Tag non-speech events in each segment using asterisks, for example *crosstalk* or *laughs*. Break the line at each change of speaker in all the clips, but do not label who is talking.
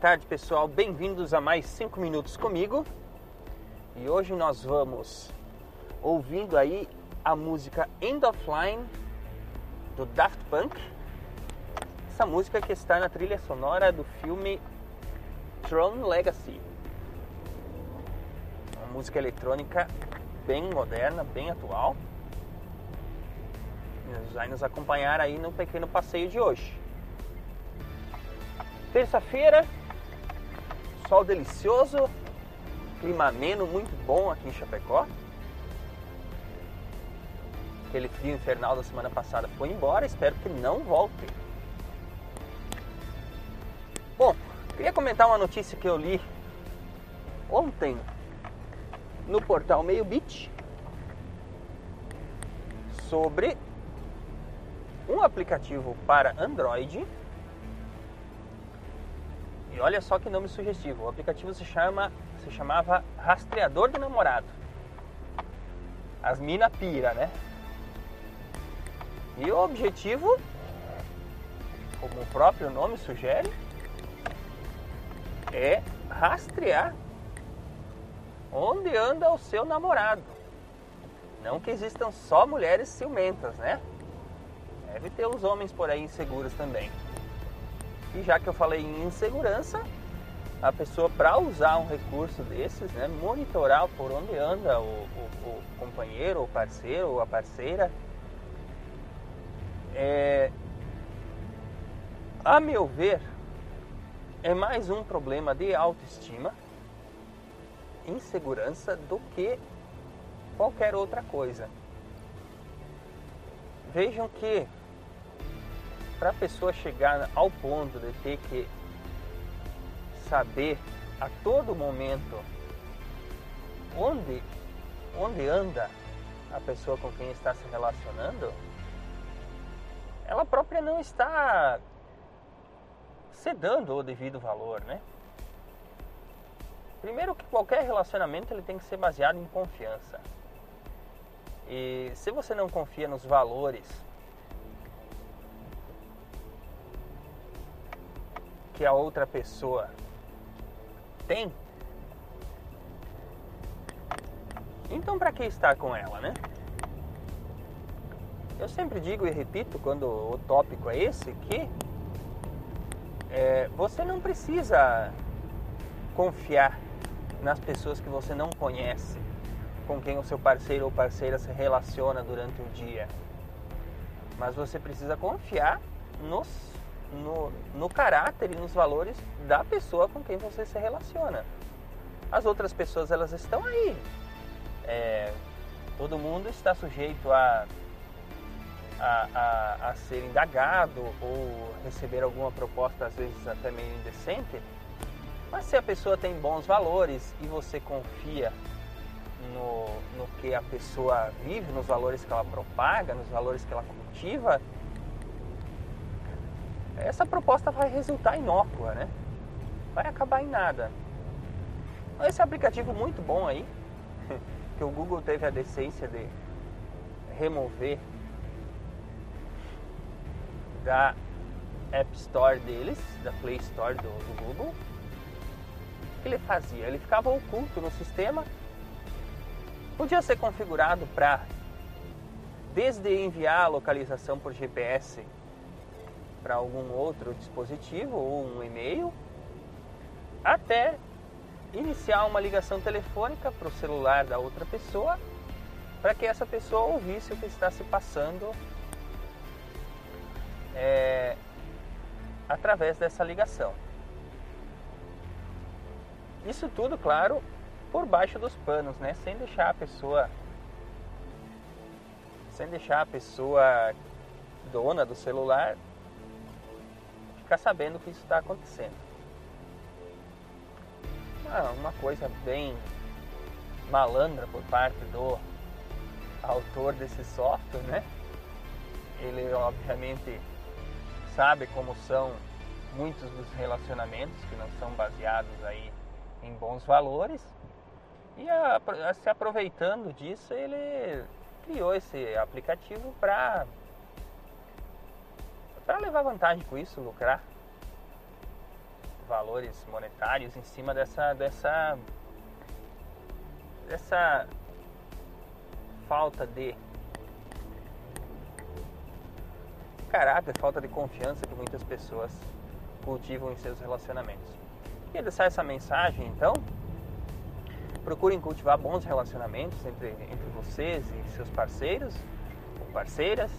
Tarde, pessoal. Bem-vindos a mais 5 minutos comigo. E hoje nós vamos ouvindo aí a música End of Line do Daft Punk. Essa música que está na trilha sonora do filme Tron Legacy. Uma música eletrônica bem moderna, bem atual. E Vai nos acompanhar aí no pequeno passeio de hoje. Terça-feira, sol delicioso, clima ameno, muito bom aqui em Chapecó. Aquele frio infernal da semana passada foi embora, espero que não volte. Bom, queria comentar uma notícia que eu li ontem no portal Meio Beat sobre um aplicativo para Android e olha só que nome sugestivo. O aplicativo se chama se chamava Rastreador de Namorado. As mina pira, né? E o objetivo, como o próprio nome sugere, é rastrear onde anda o seu namorado. Não que existam só mulheres ciumentas, né? Deve ter os homens por aí inseguros também. E já que eu falei em insegurança, a pessoa para usar um recurso desses, né, monitorar por onde anda o, o, o companheiro, o parceiro ou a parceira, é, a meu ver, é mais um problema de autoestima, insegurança do que qualquer outra coisa. Vejam que para a pessoa chegar ao ponto de ter que saber a todo momento onde, onde anda a pessoa com quem está se relacionando, ela própria não está se dando o devido valor, né? Primeiro que qualquer relacionamento ele tem que ser baseado em confiança. E se você não confia nos valores que a outra pessoa tem, então para que estar com ela, né? Eu sempre digo e repito quando o tópico é esse que é, você não precisa confiar nas pessoas que você não conhece, com quem o seu parceiro ou parceira se relaciona durante o dia. Mas você precisa confiar nos, no, no caráter e nos valores da pessoa com quem você se relaciona. As outras pessoas elas estão aí. É, todo mundo está sujeito a, a, a, a ser indagado ou receber alguma proposta, às vezes até meio indecente. Mas se a pessoa tem bons valores e você confia no, no que a pessoa vive, nos valores que ela propaga, nos valores que ela cultiva, essa proposta vai resultar inócua, né? Vai acabar em nada. Esse aplicativo muito bom aí, *laughs* que o Google teve a decência de remover da App Store deles, da Play Store do, do Google, o que ele fazia? Ele ficava oculto no sistema, podia ser configurado para desde enviar a localização por GPS para algum outro dispositivo ou um e-mail, até iniciar uma ligação telefônica para o celular da outra pessoa, para que essa pessoa ouvisse o que está se passando é, através dessa ligação. Isso tudo, claro, por baixo dos panos, né? Sem deixar a pessoa sem deixar a pessoa dona do celular ficar sabendo que isso está acontecendo. Ah, uma coisa bem malandra por parte do autor desse software, né? Ele obviamente sabe como são muitos dos relacionamentos que não são baseados aí em bons valores e a, a, se aproveitando disso ele criou esse aplicativo para para levar vantagem com isso, lucrar valores monetários em cima dessa dessa dessa falta de caráter, falta de confiança que muitas pessoas cultivam em seus relacionamentos. Queria deixar essa mensagem então. Procurem cultivar bons relacionamentos entre, entre vocês e seus parceiros ou parceiras.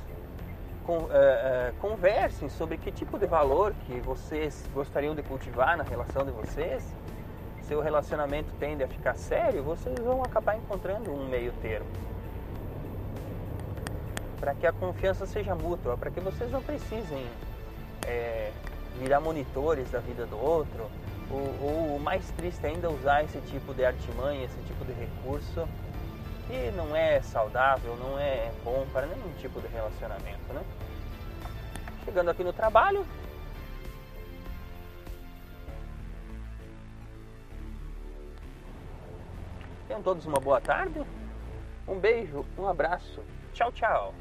Uh, uh, conversem sobre que tipo de valor que vocês gostariam de cultivar na relação de vocês. Se o relacionamento tende a ficar sério, vocês vão acabar encontrando um meio termo para que a confiança seja mútua, para que vocês não precisem é, virar monitores da vida do outro, ou, ou mais triste ainda, usar esse tipo de artimanha, esse tipo de recurso que não é saudável, não é bom para nenhum tipo de relacionamento, né? Chegando aqui no trabalho, Tenham todos uma boa tarde. Um beijo, um abraço. Tchau, tchau.